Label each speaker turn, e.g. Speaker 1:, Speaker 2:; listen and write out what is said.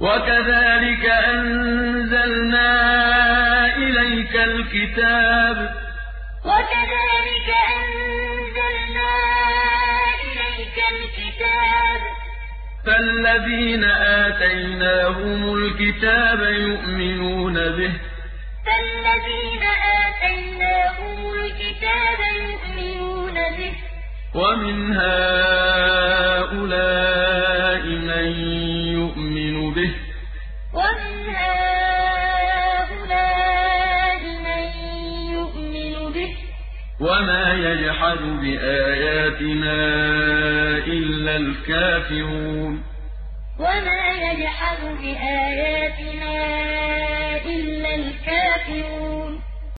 Speaker 1: وكذلك أنزلنا إليك الكتاب.
Speaker 2: وكذلك أنزلنا إليك الكتاب.
Speaker 1: فالذين آتيناهم الكتاب يؤمنون به.
Speaker 2: فالذين آتيناهم الكتاب يؤمنون به.
Speaker 1: ومن هؤلاء من يؤمن به.
Speaker 2: ومن هؤلاء من يؤمن به؟
Speaker 1: وما يجحد بآياتنا إلا الكافرون.
Speaker 2: وما يجحد بآياتنا